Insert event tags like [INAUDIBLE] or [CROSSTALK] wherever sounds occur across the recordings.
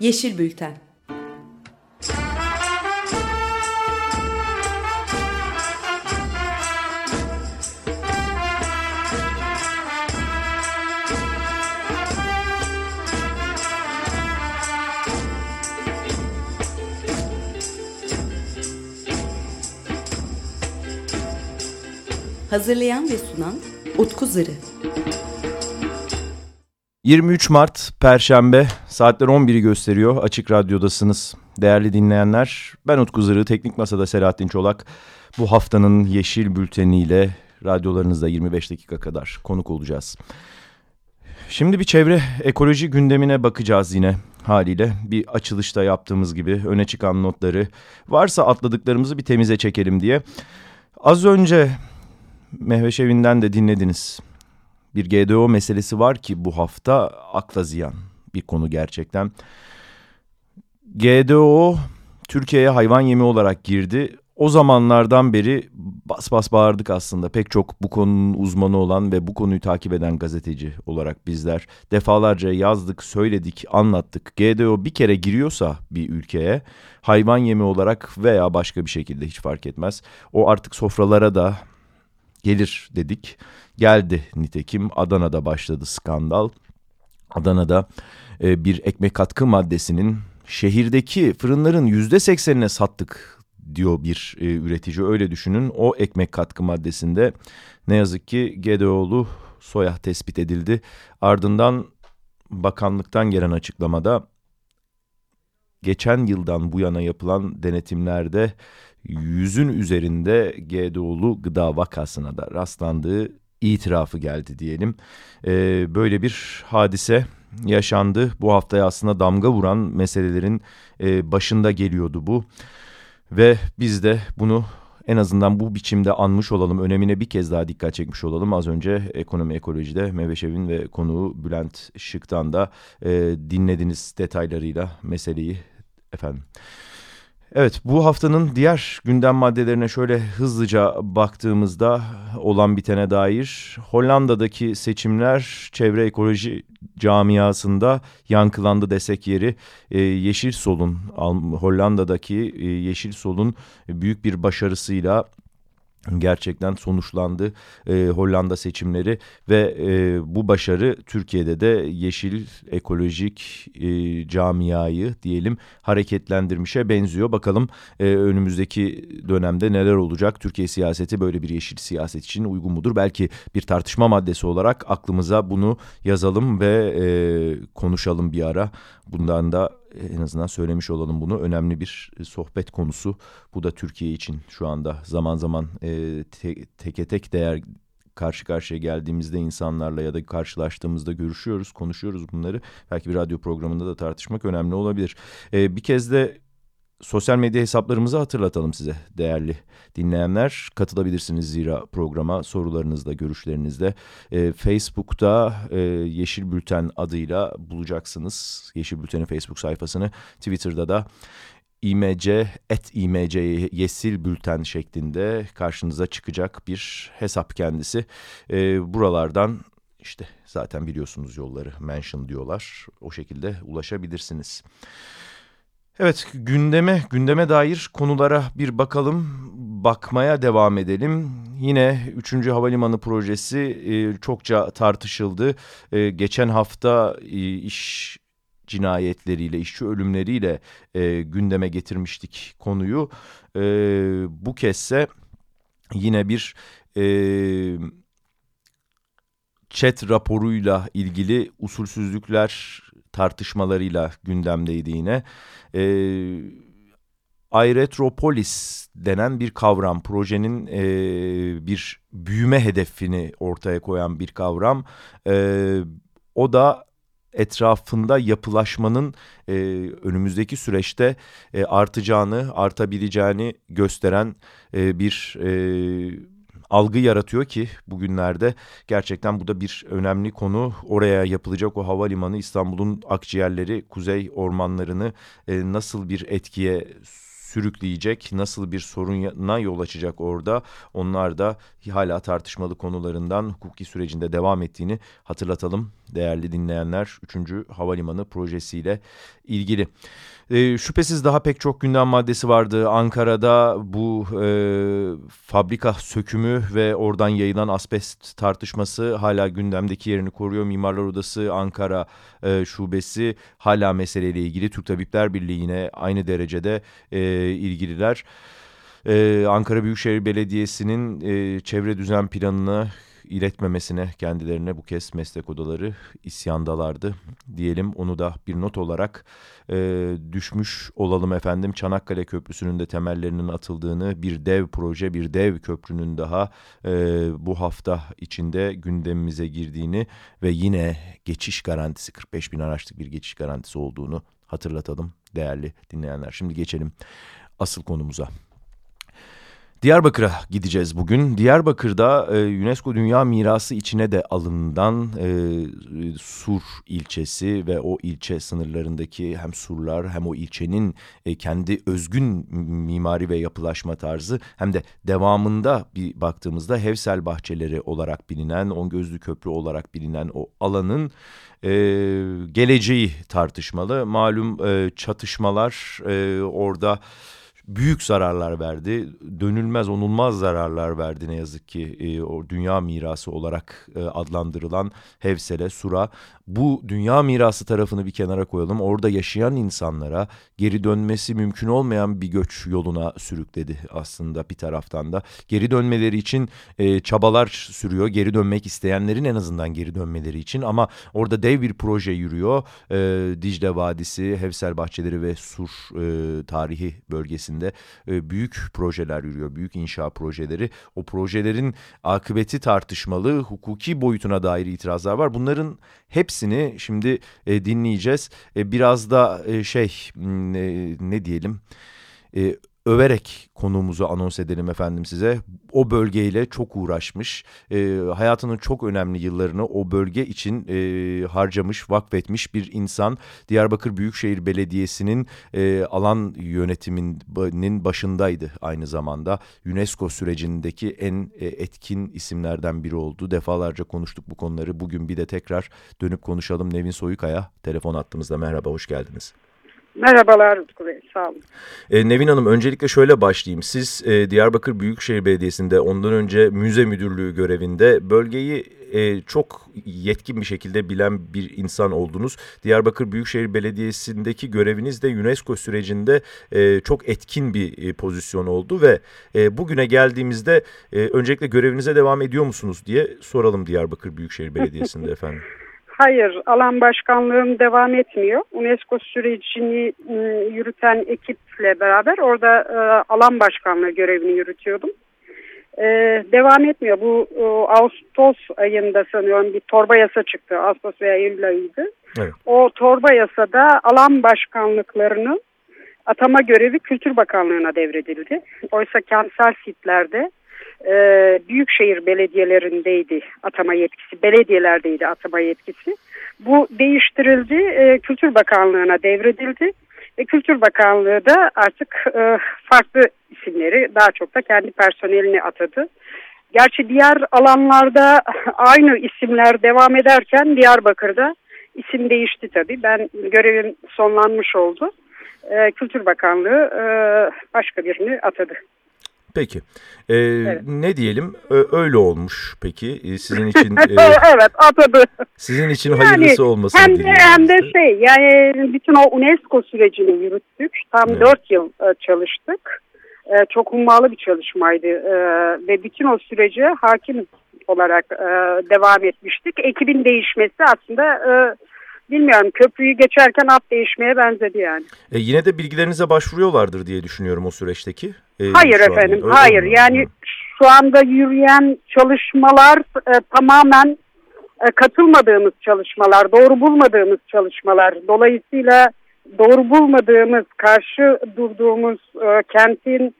Yeşil Bülten Hazırlayan ve sunan Utku Zırı. 23 Mart Perşembe saatler 11'i gösteriyor. Açık Radyo'dasınız. Değerli dinleyenler ben Utku Zırı, Teknik Masa'da Selahattin Çolak. Bu haftanın Yeşil Bülteniyle radyolarınızda 25 dakika kadar konuk olacağız. Şimdi bir çevre ekoloji gündemine bakacağız yine haliyle. Bir açılışta yaptığımız gibi öne çıkan notları varsa atladıklarımızı bir temize çekelim diye. Az önce Mehveş Evi'nden de dinlediniz. Bir GDO meselesi var ki bu hafta akla ziyan bir konu gerçekten. GDO Türkiye'ye hayvan yemi olarak girdi. O zamanlardan beri bas bas bağırdık aslında. Pek çok bu konunun uzmanı olan ve bu konuyu takip eden gazeteci olarak bizler defalarca yazdık, söyledik, anlattık. GDO bir kere giriyorsa bir ülkeye hayvan yemi olarak veya başka bir şekilde hiç fark etmez. O artık sofralara da gelir dedik. Geldi nitekim Adana'da başladı skandal. Adana'da e, bir ekmek katkı maddesinin şehirdeki fırınların yüzde seksenine sattık diyor bir e, üretici öyle düşünün. O ekmek katkı maddesinde ne yazık ki GDO'lu soya tespit edildi. Ardından bakanlıktan gelen açıklamada geçen yıldan bu yana yapılan denetimlerde yüzün üzerinde GDO'lu gıda vakasına da rastlandığı itirafı geldi diyelim. Ee, böyle bir hadise yaşandı. Bu haftaya aslında damga vuran meselelerin e, başında geliyordu bu. Ve biz de bunu en azından bu biçimde anmış olalım, önemine bir kez daha dikkat çekmiş olalım. Az önce Ekonomi Ekoloji'de Meveşev'in ve konuğu Bülent Şık'tan da e, dinlediniz detaylarıyla meseleyi efendim. Evet bu haftanın diğer gündem maddelerine şöyle hızlıca baktığımızda olan bitene dair Hollanda'daki seçimler çevre ekoloji camiasında yankılandı desek yeri e, Yeşil Sol'un Hollanda'daki e, Yeşil Sol'un büyük bir başarısıyla gerçekten sonuçlandı e, Hollanda seçimleri ve e, bu başarı Türkiye'de de yeşil ekolojik e, camiayı diyelim hareketlendirmişe benziyor. Bakalım e, önümüzdeki dönemde neler olacak? Türkiye siyaseti böyle bir yeşil siyaset için uygun mudur? Belki bir tartışma maddesi olarak aklımıza bunu yazalım ve e, konuşalım bir ara. Bundan da en azından söylemiş olalım bunu. Önemli bir sohbet konusu. Bu da Türkiye için şu anda zaman zaman e, te, teke tek değer karşı karşıya geldiğimizde insanlarla ya da karşılaştığımızda görüşüyoruz, konuşuyoruz bunları. Belki bir radyo programında da tartışmak önemli olabilir. E, bir kez de sosyal medya hesaplarımızı hatırlatalım size değerli dinleyenler. Katılabilirsiniz zira programa sorularınızla, görüşlerinizle. E, Facebook'ta e, Yeşil Bülten adıyla bulacaksınız. Yeşil Bülten'in Facebook sayfasını. Twitter'da da imc et imc yesil bülten şeklinde karşınıza çıkacak bir hesap kendisi. E, buralardan işte zaten biliyorsunuz yolları mention diyorlar. O şekilde ulaşabilirsiniz. Evet gündeme gündeme dair konulara bir bakalım bakmaya devam edelim. Yine 3. Havalimanı projesi e, çokça tartışıldı. E, geçen hafta e, iş cinayetleriyle, işçi ölümleriyle e, gündeme getirmiştik konuyu. E, bu kezde yine bir e, chat raporuyla ilgili usulsüzlükler tartışmalarıyla gündemdeydi yine. E, Ayretropolis denen bir kavram, projenin e, bir büyüme hedefini ortaya koyan bir kavram. E, o da etrafında yapılaşmanın e, önümüzdeki süreçte e, artacağını, artabileceğini gösteren e, bir e, algı yaratıyor ki bugünlerde gerçekten bu da bir önemli konu. Oraya yapılacak o havalimanı İstanbul'un akciğerleri, kuzey ormanlarını e, nasıl bir etkiye sürükleyecek, nasıl bir soruna yol açacak orada onlar da hala tartışmalı konularından hukuki sürecinde devam ettiğini hatırlatalım değerli dinleyenler 3. Havalimanı projesiyle ilgili. E, şüphesiz daha pek çok gündem maddesi vardı. Ankara'da bu e, fabrika sökümü ve oradan yayılan asbest tartışması hala gündemdeki yerini koruyor. Mimarlar Odası Ankara e, Şubesi hala meseleyle ilgili. Türk Tabipler Birliği yine aynı derecede e, ilgililer. Ee, Ankara Büyükşehir Belediyesi'nin e, çevre düzen planını iletmemesine kendilerine bu kez meslek odaları isyandalardı. Diyelim onu da bir not olarak e, düşmüş olalım efendim. Çanakkale Köprüsü'nün de temellerinin atıldığını bir dev proje bir dev köprünün daha e, bu hafta içinde gündemimize girdiğini ve yine geçiş garantisi 45 bin araçlık bir geçiş garantisi olduğunu hatırlatalım değerli dinleyenler. Şimdi geçelim asıl konumuza. Diyarbakır'a gideceğiz bugün. Diyarbakır'da e, UNESCO Dünya Mirası içine de alınan e, Sur ilçesi ve o ilçe sınırlarındaki hem surlar hem o ilçenin e, kendi özgün mimari ve yapılaşma tarzı hem de devamında bir baktığımızda Hevsel bahçeleri olarak bilinen, On Gözlü Köprü olarak bilinen o alanın e, geleceği tartışmalı. Malum e, çatışmalar e, orada büyük zararlar verdi. Dönülmez, onulmaz zararlar verdi ne yazık ki e, o dünya mirası olarak e, adlandırılan Hevsel'e, Sur'a. Bu dünya mirası tarafını bir kenara koyalım. Orada yaşayan insanlara geri dönmesi mümkün olmayan bir göç yoluna sürükledi aslında bir taraftan da. Geri dönmeleri için e, çabalar sürüyor. Geri dönmek isteyenlerin en azından geri dönmeleri için. Ama orada dev bir proje yürüyor. E, Dicle Vadisi, Hevsel Bahçeleri ve Sur e, tarihi bölgesinde e, büyük projeler yürüyor, büyük inşa projeleri. O projelerin akıbeti tartışmalı, hukuki boyutuna dair itirazlar var. Bunların hepsini şimdi e, dinleyeceğiz. E, biraz da e, şey e, ne diyelim... E, överek konuğumuzu anons edelim efendim size. O bölgeyle çok uğraşmış, e, hayatının çok önemli yıllarını o bölge için e, harcamış, vakfetmiş bir insan. Diyarbakır Büyükşehir Belediyesi'nin e, alan yönetiminin başındaydı aynı zamanda. UNESCO sürecindeki en e, etkin isimlerden biri oldu. Defalarca konuştuk bu konuları. Bugün bir de tekrar dönüp konuşalım. Nevin Soyukaya telefon attığımızda merhaba, hoş geldiniz. Merhabalar Utku Bey, sağ olun. E, Nevin Hanım, öncelikle şöyle başlayayım. Siz e, Diyarbakır Büyükşehir Belediyesi'nde ondan önce müze müdürlüğü görevinde bölgeyi e, çok yetkin bir şekilde bilen bir insan oldunuz. Diyarbakır Büyükşehir Belediyesi'ndeki göreviniz de UNESCO sürecinde e, çok etkin bir e, pozisyon oldu ve e, bugüne geldiğimizde e, öncelikle görevinize devam ediyor musunuz diye soralım Diyarbakır Büyükşehir Belediyesi'nde [LAUGHS] efendim. Hayır, alan başkanlığım devam etmiyor. UNESCO sürecini ıı, yürüten ekiple beraber orada e, alan başkanlığı görevini yürütüyordum. E, devam etmiyor. Bu e, Ağustos ayında sanıyorum bir torba yasa çıktı. Ağustos veya Eylül ayıydı. Evet. O torba yasada alan başkanlıklarının atama görevi Kültür Bakanlığı'na devredildi. Oysa kentsel sitlerde e, büyükşehir belediyelerindeydi atama yetkisi, belediyelerdeydi atama yetkisi. Bu değiştirildi, e, Kültür Bakanlığı'na devredildi. ve Kültür Bakanlığı da artık e, farklı isimleri daha çok da kendi personelini atadı. Gerçi diğer alanlarda aynı isimler devam ederken Diyarbakır'da isim değişti tabii. Ben görevim sonlanmış oldu. E, Kültür Bakanlığı e, başka birini atadı. Peki. Ee, evet. Ne diyelim? Öyle olmuş peki. Ee, sizin [LAUGHS] için e, Evet atadı. Sizin için yani, hayırlısı olmasın hem de, hem de şey yani bütün o UNESCO sürecini yürüttük. Tam evet. 4 yıl e, çalıştık. E, çok hummalı bir çalışmaydı. Ve bütün o sürece hakim olarak devam etmiştik. Ekibin değişmesi aslında bilmiyorum köprüyü geçerken at değişmeye benzedi yani. E, yine de bilgilerinize başvuruyorlardır diye düşünüyorum o süreçteki. E, hayır efendim an, hayır mi? yani şu anda yürüyen çalışmalar e, tamamen e, katılmadığımız çalışmalar doğru bulmadığımız çalışmalar dolayısıyla doğru bulmadığımız karşı durduğumuz e, kentin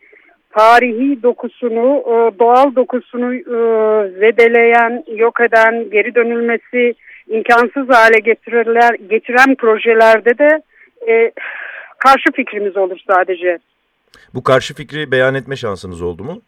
tarihi dokusunu e, doğal dokusunu e, zedeleyen yok eden geri dönülmesi imkansız hale getiriler, getiren projelerde de e, karşı fikrimiz olur sadece. Bu karşı fikri beyan etme şansınız oldu mu?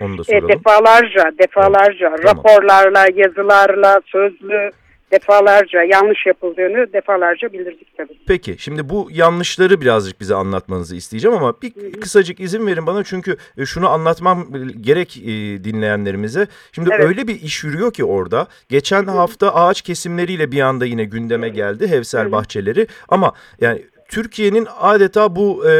Onu da soralım. E, defalarca, defalarca Tamam. raporlarla, yazılarla, sözlü defalarca yanlış yapıldığını defalarca bildirdik tabii. Peki şimdi bu yanlışları birazcık bize anlatmanızı isteyeceğim ama bir kısacık izin verin bana çünkü e, şunu anlatmam gerek e, dinleyenlerimize. Şimdi Evet. öyle bir iş yürüyor ki orada. Geçen hafta ağaç kesimleriyle bir anda yine gündeme geldi Hevsel bahçeleri ama yani Türkiye'nin adeta bu e,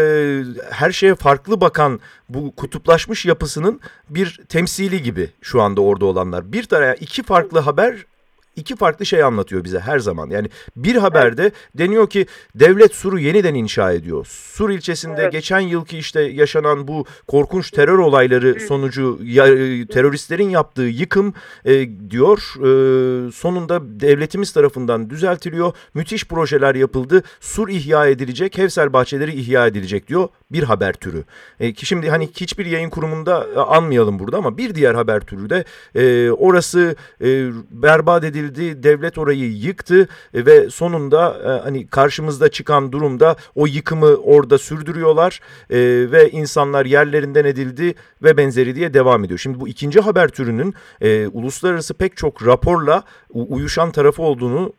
her şeye farklı bakan bu kutuplaşmış yapısının bir temsili gibi şu anda orada olanlar. Bir tane iki farklı haber iki farklı şey anlatıyor bize her zaman. Yani bir haberde deniyor ki devlet Sur'u yeniden inşa ediyor. Sur ilçesinde Evet. geçen yılki işte yaşanan bu korkunç terör olayları sonucu ya- e, teröristlerin yaptığı yıkım e, diyor e, sonunda devletimiz tarafından düzeltiliyor. Müthiş projeler yapıldı. Sur ihya edilecek, Hevsel bahçeleri ihya edilecek diyor bir haber türü. E, ki şimdi hani hiçbir yayın kurumunda e, anmayalım burada ama bir diğer haber türü de e, orası e, berbat edildi, devlet orayı yıktı e, ve sonunda e, hani karşımızda çıkan durumda o yıkımı orada sürdürüyorlar e, ve insanlar yerlerinden edildi ve benzeri diye devam ediyor. Şimdi bu ikinci haber türünün e, uluslararası pek çok raporla uyuşan tarafı olduğunu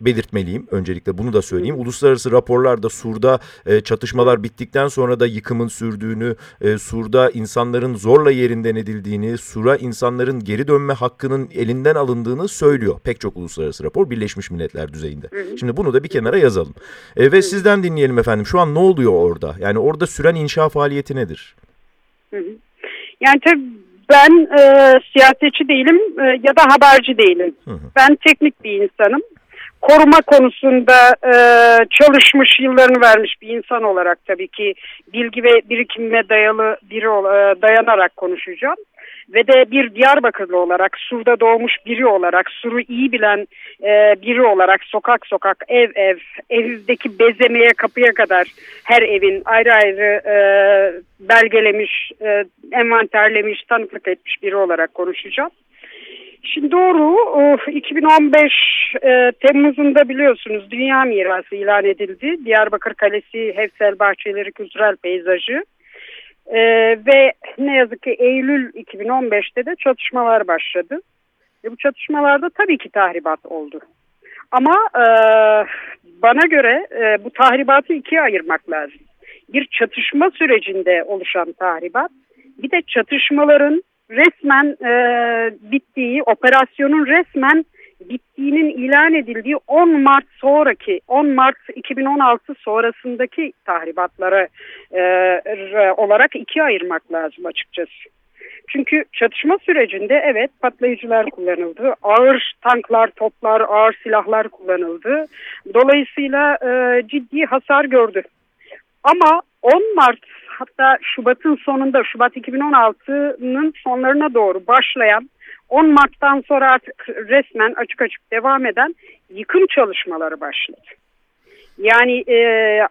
belirtmeliyim. Öncelikle bunu da söyleyeyim. Uluslararası raporlarda Sur'da e, çatışmalar bittikten sonra da yıkımın sürdüğünü, e, Sur'da insanların zorla yerinden edildiğini, Sur'a insanların geri dönme hakkının elinden alındığını söylüyor. Pek çok uluslararası rapor Birleşmiş Milletler düzeyinde. Şimdi bunu da bir kenara yazalım. E, ve sizden dinleyelim efendim. Şu an ne oluyor orada? Yani orada süren inşa faaliyeti nedir? Yani tabii ben e, siyasetçi değilim e, ya da haberci değilim. Hı hı. Ben teknik bir insanım. Koruma konusunda e, çalışmış yıllarını vermiş bir insan olarak tabii ki bilgi ve birikimime dayalı biri e, dayanarak konuşacağım. Ve de bir Diyarbakırlı olarak, Sur'da doğmuş biri olarak, Sur'u iyi bilen e, biri olarak sokak sokak, ev ev, evdeki bezemeye kapıya kadar her evin ayrı ayrı e, belgelemiş, e, envanterlemiş, tanıklık etmiş biri olarak konuşacağım. Şimdi doğru e, 2015 e, Temmuz'unda biliyorsunuz Dünya Mirası ilan edildi. Diyarbakır Kalesi Hevsel Bahçeleri Kültürel Peyzajı. E, ve ne yazık ki Eylül 2015'te de çatışmalar başladı. Ve bu çatışmalarda tabii ki tahribat oldu. Ama e, bana göre e, bu tahribatı ikiye ayırmak lazım. Bir çatışma sürecinde oluşan tahribat, bir de çatışmaların resmen e, bittiği, operasyonun resmen bittiğinin ilan edildiği 10 Mart sonraki, 10 Mart 2016 sonrasındaki tahribatları e, olarak ikiye ayırmak lazım açıkçası. Çünkü çatışma sürecinde evet patlayıcılar kullanıldı. Ağır tanklar, toplar, ağır silahlar kullanıldı. Dolayısıyla e, ciddi hasar gördü. Ama 10 Mart hatta Şubat'ın sonunda Şubat 2016'nın sonlarına doğru başlayan 10 Mart'tan sonra artık resmen açık açık devam eden yıkım çalışmaları başladı. Yani e,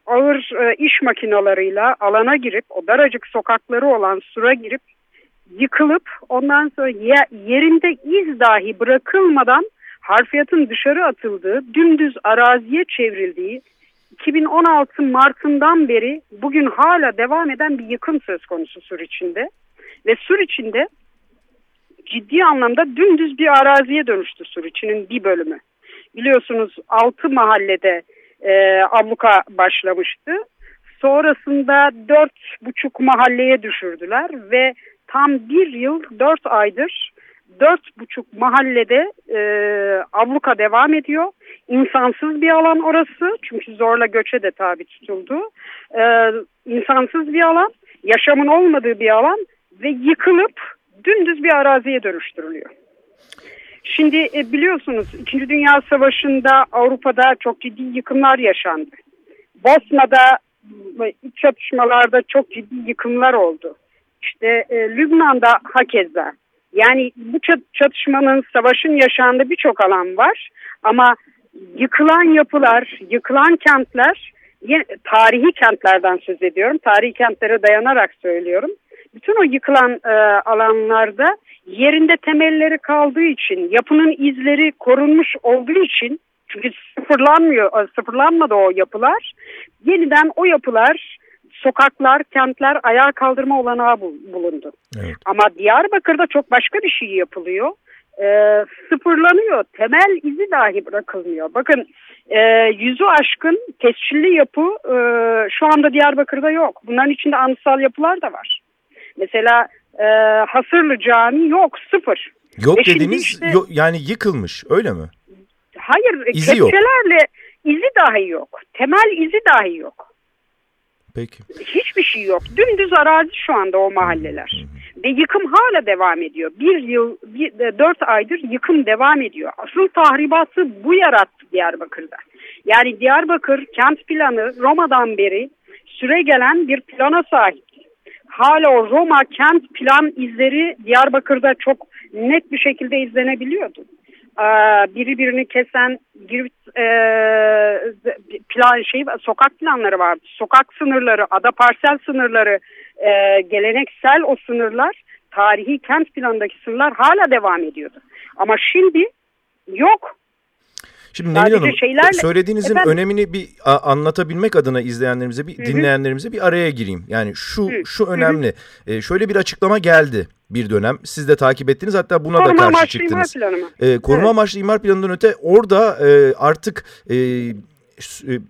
ağır e, iş makinalarıyla alana girip o daracık sokakları olan sura girip yıkılıp ondan sonra ye- yerinde iz dahi bırakılmadan harfiyatın dışarı atıldığı, dümdüz araziye çevrildiği 2016 Mart'ından beri bugün hala devam eden bir yıkım söz konusu Sur içinde. Ve Sur içinde ciddi anlamda dümdüz bir araziye dönüştü Sur içinin bir bölümü. Biliyorsunuz 6 mahallede e, abluka başlamıştı. Sonrasında dört buçuk mahalleye düşürdüler ve tam bir yıl dört aydır dört buçuk mahallede e, abluka devam ediyor. İnsansız bir alan orası çünkü zorla göçe de tabi tutuldu. E, insansız bir alan, yaşamın olmadığı bir alan ve yıkılıp dümdüz bir araziye dönüştürülüyor. Şimdi e, biliyorsunuz 2. Dünya Savaşı'nda Avrupa'da çok ciddi yıkımlar yaşandı. Bosna'da e, iç çatışmalarda çok ciddi yıkımlar oldu. İşte e, Lübnan'da hakeza. Yani bu çat- çatışmanın, savaşın yaşandığı birçok alan var. Ama yıkılan yapılar, yıkılan kentler, tarihi kentlerden söz ediyorum. Tarihi kentlere dayanarak söylüyorum. Bütün o yıkılan e, alanlarda yerinde temelleri kaldığı için, yapının izleri korunmuş olduğu için, çünkü sıfırlanmıyor, e, sıfırlanmadı o yapılar. Yeniden o yapılar sokaklar, kentler ayağa kaldırma olanağı bulundu. Evet. Ama Diyarbakır'da çok başka bir şey yapılıyor. E, sıfırlanıyor. Temel izi dahi bırakılmıyor. Bakın e, yüzü aşkın tescilli yapı e, şu anda Diyarbakır'da yok. Bunların içinde anıtsal yapılar da var. Mesela e, Hasırlı Cami yok sıfır. Yok Ve dediğiniz işte, yok, yani yıkılmış öyle mi? Hayır İzi kepçelerle yok. izi dahi yok. Temel izi dahi yok. Peki. Hiçbir şey yok. Dümdüz arazi şu anda o mahalleler. Ve yıkım hala devam ediyor. Bir yıl, bir, e, dört aydır yıkım devam ediyor. Asıl tahribatı bu yarattı Diyarbakır'da. Yani Diyarbakır kent planı Roma'dan beri süre gelen bir plana sahip. Hala o Roma kent plan izleri Diyarbakır'da çok net bir şekilde izlenebiliyordu. Ee, biri birini kesen bir e, plan şey sokak planları vardı. Sokak sınırları, ada parsel sınırları, e, geleneksel o sınırlar, tarihi kent planındaki sınırlar hala devam ediyordu. Ama şimdi yok. Şimdi Nevin Hanım şeylerle... söylediğinizin Efendim? önemini bir anlatabilmek adına izleyenlerimize, bir Hı -hı. dinleyenlerimize bir araya gireyim. Yani şu Hı şu önemli. Hı -hı. E, şöyle bir açıklama geldi bir dönem. Siz de takip ettiniz hatta buna koruma da karşı çıktınız. Imar planı mı? E, koruma evet. amaçlı imar planından öte orada e, artık e,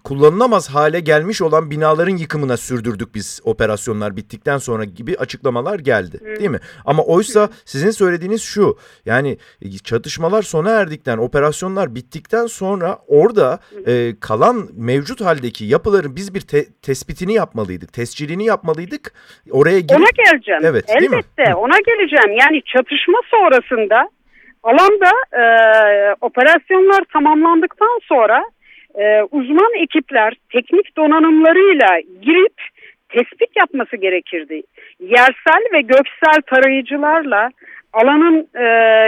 kullanılamaz hale gelmiş olan binaların yıkımına sürdürdük biz operasyonlar bittikten sonra gibi açıklamalar geldi Hı. değil mi? Ama oysa sizin söylediğiniz şu yani e, çatışmalar sona erdikten operasyonlar bittikten sonra orada e, kalan mevcut haldeki yapıların biz bir te tespitini yapmalıydık tescilini yapmalıydık. Oraya girip... Ona geleceğim. Evet, elbette ona geleceğim. Yani çatışma sonrasında alanda e, operasyonlar tamamlandıktan sonra e, uzman ekipler teknik donanımlarıyla girip tespit yapması gerekirdi. Yersel ve göksel tarayıcılarla alanın e,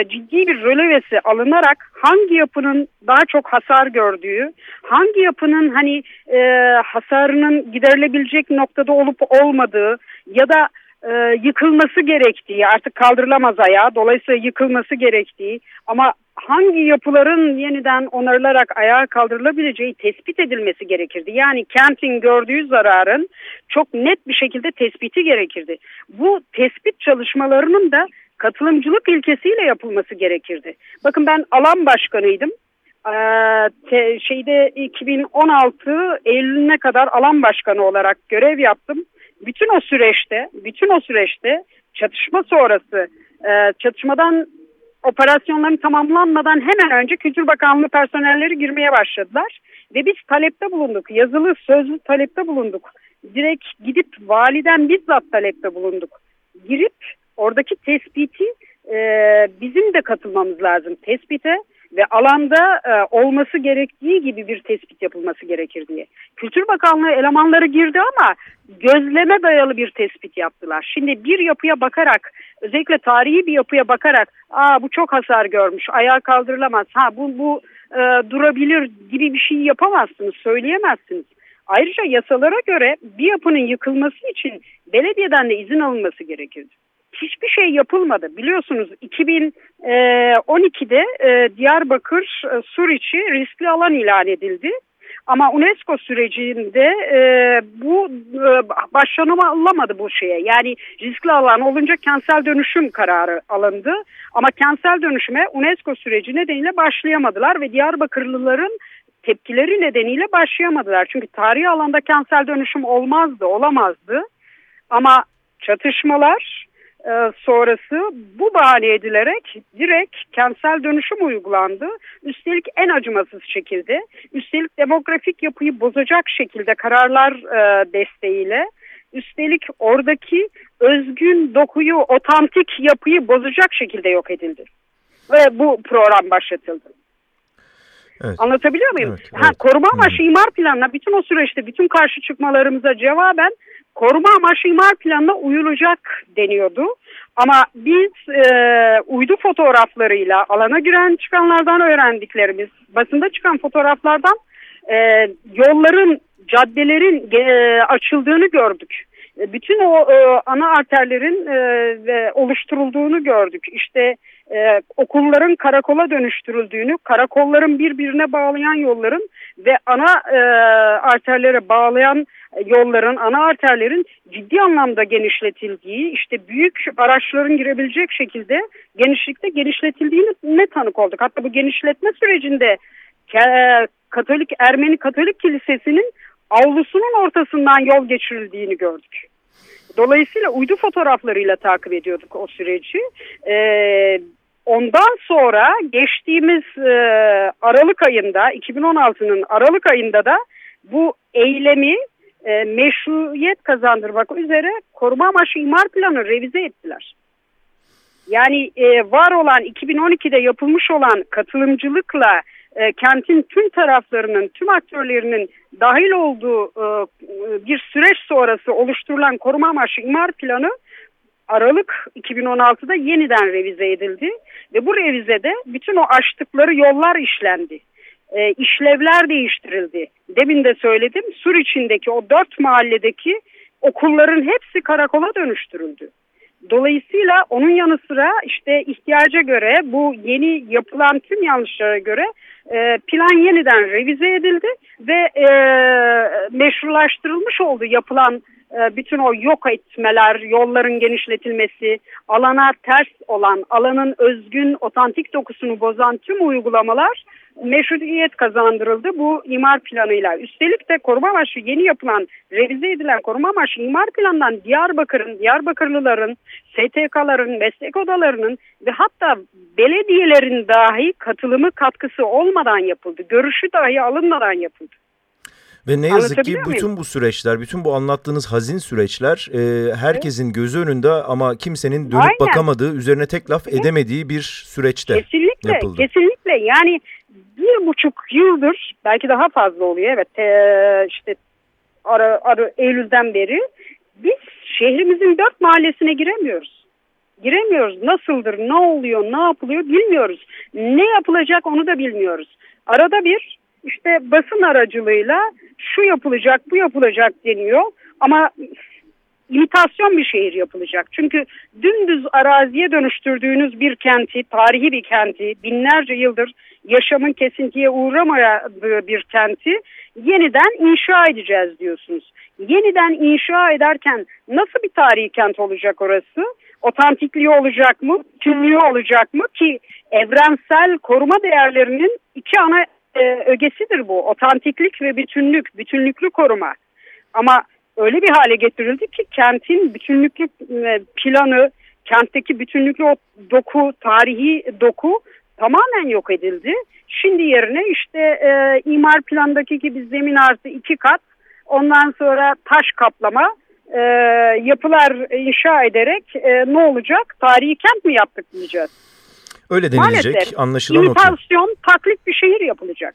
ciddi bir rölevesi alınarak hangi yapının daha çok hasar gördüğü, hangi yapının hani e, hasarının giderilebilecek noktada olup olmadığı ya da e, yıkılması gerektiği artık kaldırılamaz ayağa dolayısıyla yıkılması gerektiği ama hangi yapıların yeniden onarılarak ayağa kaldırılabileceği tespit edilmesi gerekirdi. Yani kentin gördüğü zararın çok net bir şekilde tespiti gerekirdi. Bu tespit çalışmalarının da katılımcılık ilkesiyle yapılması gerekirdi. Bakın ben alan başkanıydım. Ee, şeyde 2016 Eylül'üne kadar alan başkanı olarak görev yaptım. Bütün o süreçte, bütün o süreçte çatışma sonrası, e, çatışmadan operasyonların tamamlanmadan hemen önce Kültür Bakanlığı personelleri girmeye başladılar. Ve biz talepte bulunduk. Yazılı, sözlü talepte bulunduk. Direkt gidip validen bizzat talepte bulunduk. Girip oradaki tespiti e, bizim de katılmamız lazım tespite ve alanda e, olması gerektiği gibi bir tespit yapılması gerekir diye. Kültür Bakanlığı elemanları girdi ama gözleme dayalı bir tespit yaptılar. Şimdi bir yapıya bakarak özellikle tarihi bir yapıya bakarak aa bu çok hasar görmüş ayağa kaldırılamaz ha bu, bu e, durabilir gibi bir şey yapamazsınız söyleyemezsiniz. Ayrıca yasalara göre bir yapının yıkılması için belediyeden de izin alınması gerekirdi hiçbir şey yapılmadı. Biliyorsunuz 2012'de e, e, Diyarbakır e, Suriçi riskli alan ilan edildi. Ama UNESCO sürecinde e, bu e, başlanılamadı bu şeye. Yani riskli alan olunca kentsel dönüşüm kararı alındı. Ama kentsel dönüşüme UNESCO süreci nedeniyle başlayamadılar ve Diyarbakırlıların tepkileri nedeniyle başlayamadılar. Çünkü tarihi alanda kentsel dönüşüm olmazdı, olamazdı. Ama çatışmalar sonrası bu bahane edilerek direkt kentsel dönüşüm uygulandı. Üstelik en acımasız şekilde, üstelik demografik yapıyı bozacak şekilde kararlar e, desteğiyle, üstelik oradaki özgün dokuyu, otantik yapıyı bozacak şekilde yok edildi. Ve bu program başlatıldı. Evet. Anlatabiliyor muyum? Evet, ha, evet. Koruma amaçlı imar planına bütün o süreçte bütün karşı çıkmalarımıza cevaben koruma amaçlı imar planına uyulacak deniyordu. Ama biz e, uydu fotoğraflarıyla alana giren çıkanlardan öğrendiklerimiz, basında çıkan fotoğraflardan e, yolların, caddelerin e, açıldığını gördük. e, bütün o e, ana arterlerin e, oluşturulduğunu gördük. İşte e, okulların karakola dönüştürüldüğünü, karakolların birbirine bağlayan yolların ve ana e, arterlere bağlayan yolların, ana arterlerin ciddi anlamda genişletildiği, işte büyük araçların girebilecek şekilde genişlikte genişletildiğini ne tanık olduk. Hatta bu genişletme sürecinde Katolik Ermeni Katolik Kilisesi'nin avlusunun ortasından yol geçirildiğini gördük. Dolayısıyla uydu fotoğraflarıyla takip ediyorduk o süreci. Ee, ondan sonra geçtiğimiz e, Aralık ayında, 2016'nın Aralık ayında da bu eylemi e, meşruiyet kazandırmak üzere koruma amaçlı imar planı revize ettiler. Yani e, var olan 2012'de yapılmış olan katılımcılıkla e, kentin tüm taraflarının, tüm aktörlerinin dahil olduğu e, bir süreç sonrası oluşturulan koruma amaçlı imar planı Aralık 2016'da yeniden revize edildi ve bu revizede bütün o açtıkları yollar işlendi. E, işlevler değiştirildi. Demin de söyledim Sur içindeki o dört mahalledeki okulların hepsi karakola dönüştürüldü. Dolayısıyla onun yanı sıra işte ihtiyaca göre bu yeni yapılan tüm yanlışlara göre e, plan yeniden revize edildi ve e, meşrulaştırılmış oldu yapılan e, bütün o yok etmeler, yolların genişletilmesi, alana ters olan, alanın özgün, otantik dokusunu bozan tüm uygulamalar meşruiyet kazandırıldı bu imar planıyla. Üstelik de koruma amaçlı yeni yapılan, revize edilen koruma amaçlı imar planından Diyarbakır'ın, Diyarbakırlıların, STK'ların, meslek odalarının ve hatta belediyelerin dahi katılımı katkısı olmadan yapıldı. Görüşü dahi alınmadan yapıldı. Ve ne yazık ki bütün bu süreçler, bütün bu anlattığınız hazin süreçler e, herkesin gözü önünde ama kimsenin dönüp Aynen. bakamadığı, üzerine tek laf edemediği bir süreçte kesinlikle, yapıldı. Kesinlikle, yani bir buçuk yıldır, belki daha fazla oluyor evet, e, işte ara, ara, Eylül'den beri biz şehrimizin dört mahallesine giremiyoruz. Giremiyoruz. Nasıldır, ne oluyor, ne yapılıyor bilmiyoruz. Ne yapılacak onu da bilmiyoruz. Arada bir işte basın aracılığıyla şu yapılacak, bu yapılacak deniyor. Ama imitasyon bir şehir yapılacak. Çünkü dümdüz araziye dönüştürdüğünüz bir kenti, tarihi bir kenti, binlerce yıldır yaşamın kesintiye uğramadığı bir kenti yeniden inşa edeceğiz diyorsunuz. Yeniden inşa ederken nasıl bir tarihi kent olacak orası? Otantikliği olacak mı? Tümlüğü olacak mı? Ki evrensel koruma değerlerinin iki ana e, ögesidir bu. Otantiklik ve bütünlük, bütünlüklü koruma. Ama öyle bir hale getirildi ki kentin bütünlüklü e, planı, kentteki bütünlüklü o doku, tarihi doku tamamen yok edildi. Şimdi yerine işte e, imar plandaki gibi zemin artı iki kat, ondan sonra taş kaplama e, yapılar inşa ederek e, ne olacak? Tarihi kent mi yaptık diyeceğiz. Öyle denilecek Maalesef, anlaşılan imitasyon, o taklit bir şehir yapılacak.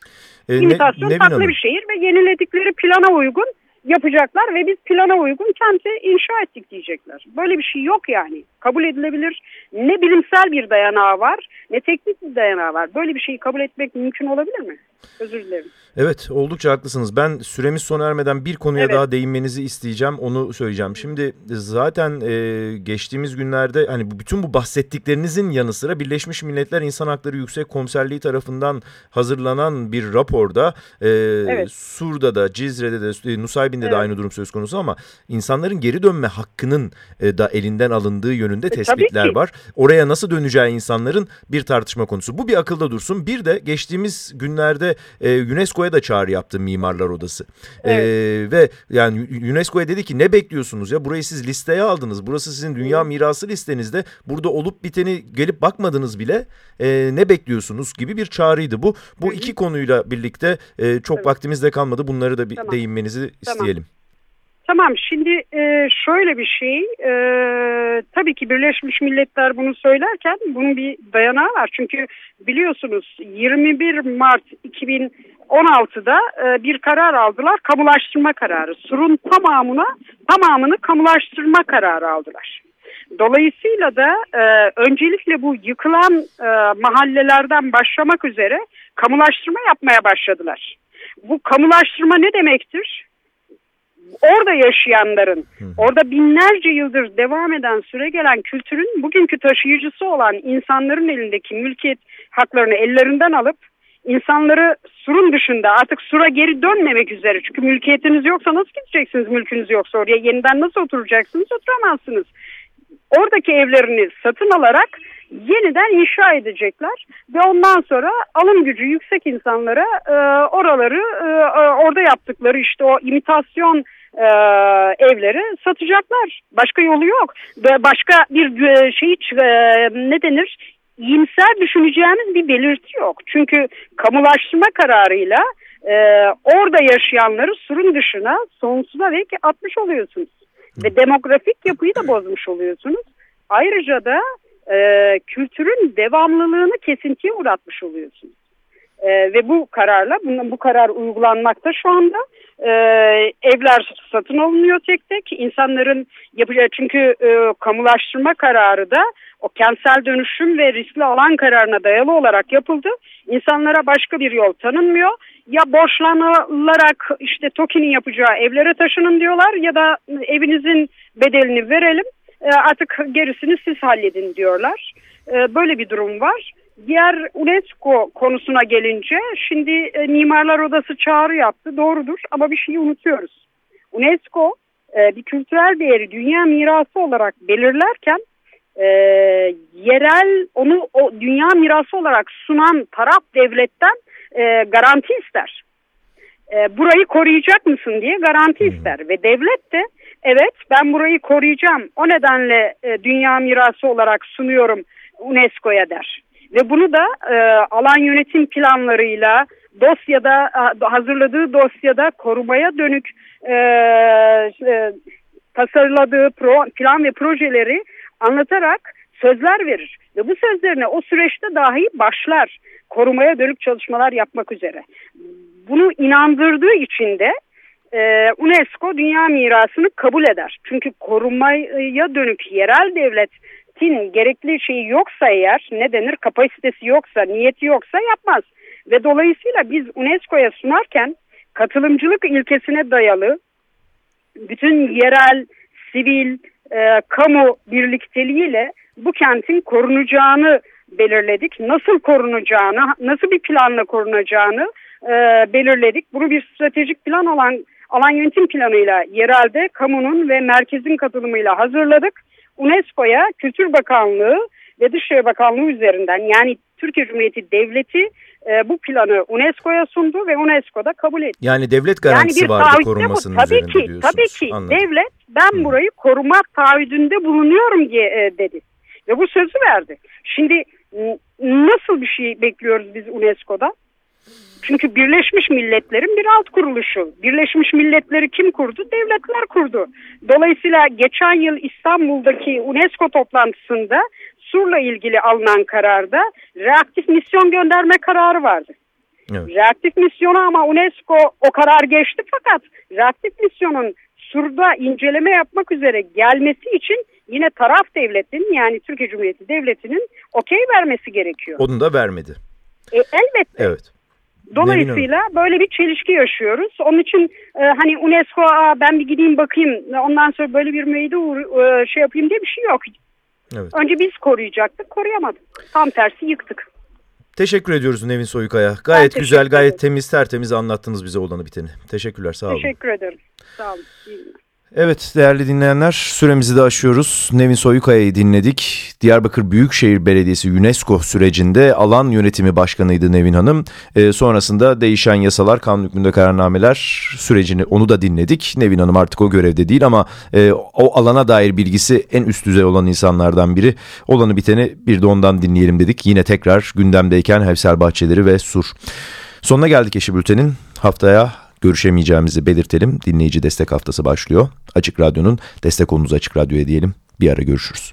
Ee, imitasyon, ne, taklit bir şehir ve yeniledikleri plana uygun yapacaklar ve biz plana uygun kenti inşa ettik diyecekler. Böyle bir şey yok yani. Kabul edilebilir. Ne bilimsel bir dayanağı var ne teknik bir dayanağı var. Böyle bir şeyi kabul etmek mümkün olabilir mi? Özür dilerim. Evet oldukça haklısınız. Ben süremiz sona ermeden bir konuya evet. daha değinmenizi isteyeceğim. Onu söyleyeceğim. Şimdi zaten e, geçtiğimiz günlerde hani bütün bu bahsettiklerinizin yanı sıra Birleşmiş Milletler İnsan Hakları Yüksek Komiserliği tarafından hazırlanan bir raporda e, evet. Sur'da da Cizre'de de e, Nusaybin'de evet. de aynı durum söz konusu ama insanların geri dönme hakkının e, da elinden alındığı yönünde e, tespitler var. Oraya nasıl döneceği insanların bir tartışma konusu. Bu bir akılda dursun. Bir de geçtiğimiz günlerde e, UNESCO'ya da çağrı yaptı Mimarlar Odası. E, evet. E, ve yani UNESCO'ya dedi ki ne bekliyorsunuz ya? Burayı siz listeye aldınız. Burası sizin dünya mirası listenizde. Burada olup biteni gelip bakmadınız bile. E, ne bekliyorsunuz gibi bir çağrıydı bu. Bu iki konuyla birlikte e, çok evet. vaktimiz de kalmadı. Bunları da bir tamam. değinmenizi isteyelim. Tamam şimdi e, şöyle bir şey e, tabii ki Birleşmiş Milletler bunu söylerken bunun bir dayanağı var. Çünkü biliyorsunuz 21 Mart 2016'da e, bir karar aldılar kamulaştırma kararı. Sur'un tamamına tamamını kamulaştırma kararı aldılar. Dolayısıyla da e, öncelikle bu yıkılan e, mahallelerden başlamak üzere kamulaştırma yapmaya başladılar. Bu kamulaştırma ne demektir? Orada yaşayanların, orada binlerce yıldır devam eden süre gelen kültürün bugünkü taşıyıcısı olan insanların elindeki mülkiyet haklarını ellerinden alıp insanları surun dışında artık sura geri dönmemek üzere. Çünkü mülkiyetiniz yoksa nasıl gideceksiniz mülkünüz yoksa oraya yeniden nasıl oturacaksınız oturamazsınız. Oradaki evlerini satın alarak yeniden inşa edecekler ve ondan sonra alım gücü yüksek insanlara e, oraları e, e, orada yaptıkları işte o imitasyon e, evleri satacaklar. Başka yolu yok ve başka bir e, şey e, ne denir iyimser düşüneceğimiz bir belirti yok. Çünkü kamulaştırma kararıyla e, orada yaşayanları surun dışına sonsuza dek atmış oluyorsunuz. Ve demografik yapıyı da bozmuş oluyorsunuz. Ayrıca da e, kültürün devamlılığını kesintiye uğratmış oluyorsunuz. E, ve bu kararla bu, bu karar uygulanmakta şu anda. E, evler satın alınıyor tek tek. İnsanların yapacağı çünkü e, kamulaştırma kararı da o kentsel dönüşüm ve riskli alan kararına dayalı olarak yapıldı. İnsanlara başka bir yol tanınmıyor. Ya borçlanılarak işte TOKİ'nin yapacağı evlere taşının diyorlar ya da evinizin bedelini verelim e, artık gerisini siz halledin diyorlar. E, böyle bir durum var. Diğer UNESCO konusuna gelince şimdi e, Mimarlar Odası çağrı yaptı doğrudur ama bir şeyi unutuyoruz. UNESCO bir kültürel değeri dünya mirası olarak belirlerken yerel onu o dünya mirası olarak sunan taraf devletten garanti ister. burayı koruyacak mısın diye garanti ister ve devlet de evet ben burayı koruyacağım o nedenle e, dünya mirası olarak sunuyorum UNESCO'ya der. Ve bunu da e, alan yönetim planlarıyla dosyada hazırladığı dosyada korumaya dönük e, e, tasarladığı pro, plan ve projeleri anlatarak sözler verir. Ve bu sözlerine o süreçte dahi başlar korumaya dönük çalışmalar yapmak üzere. Bunu inandırdığı için de e, UNESCO Dünya Mirası'nı kabul eder. Çünkü korumaya dönük yerel devletin gerekli şeyi yoksa eğer ne denir kapasitesi yoksa niyeti yoksa yapmaz. Ve dolayısıyla biz UNESCO'ya sunarken katılımcılık ilkesine dayalı bütün yerel, sivil, e, kamu birlikteliğiyle bu kentin korunacağını belirledik. Nasıl korunacağını, nasıl bir planla korunacağını e, belirledik. Bunu bir stratejik plan olan alan yönetim planıyla yerelde kamunun ve merkezin katılımıyla hazırladık. UNESCO'ya Kültür Bakanlığı ve Dışişleri Bakanlığı üzerinden yani Türkiye Cumhuriyeti Devleti e, bu planı UNESCO'ya sundu ve UNESCO da kabul etti. Yani devlet garantisi yani vardı korunmasının bu. Tabii üzerinde ki, diyorsunuz. Tabii ki Anladım. devlet ben Hı. burayı korumak taahhüdünde bulunuyorum diye e, dedi. Ve bu sözü verdi. Şimdi nasıl bir şey bekliyoruz biz UNESCO'da? Çünkü Birleşmiş Milletler'in bir alt kuruluşu. Birleşmiş Milletler'i kim kurdu? Devletler kurdu. Dolayısıyla geçen yıl İstanbul'daki UNESCO toplantısında Sur'la ilgili alınan kararda reaktif misyon gönderme kararı vardı. Evet. Reaktif misyonu ama UNESCO o karar geçti fakat reaktif misyonun Sur'da inceleme yapmak üzere gelmesi için yine taraf devletin yani Türkiye Cumhuriyeti Devleti'nin okey vermesi gerekiyor. Onu da vermedi. E, elbette. Evet. Dolayısıyla böyle bir çelişki yaşıyoruz. Onun için e, hani UNESCO ben bir gideyim bakayım ondan sonra böyle bir meyde e, şey yapayım diye bir şey yok. Evet. Önce biz koruyacaktık, koruyamadık. Tam tersi yıktık. Teşekkür ediyoruz Nevin Soyukaya. Gayet güzel, gayet temiz, tertemiz anlattınız bize olanı biteni. Teşekkürler, sağ olun. Teşekkür ederim. Sağ olun. İyi Evet değerli dinleyenler süremizi de aşıyoruz. Nevin Soyukaya'yı dinledik. Diyarbakır Büyükşehir Belediyesi UNESCO sürecinde alan yönetimi başkanıydı Nevin Hanım. E, sonrasında değişen yasalar, kanun hükmünde kararnameler sürecini onu da dinledik. Nevin Hanım artık o görevde değil ama e, o alana dair bilgisi en üst düzey olan insanlardan biri. Olanı biteni bir de ondan dinleyelim dedik. Yine tekrar gündemdeyken Hevsel Bahçeleri ve Sur. Sonuna geldik Eşi Bülten'in. Haftaya görüşemeyeceğimizi belirtelim. Dinleyici destek haftası başlıyor. Açık Radyo'nun destek olunuz Açık Radyo'ya diyelim. Bir ara görüşürüz.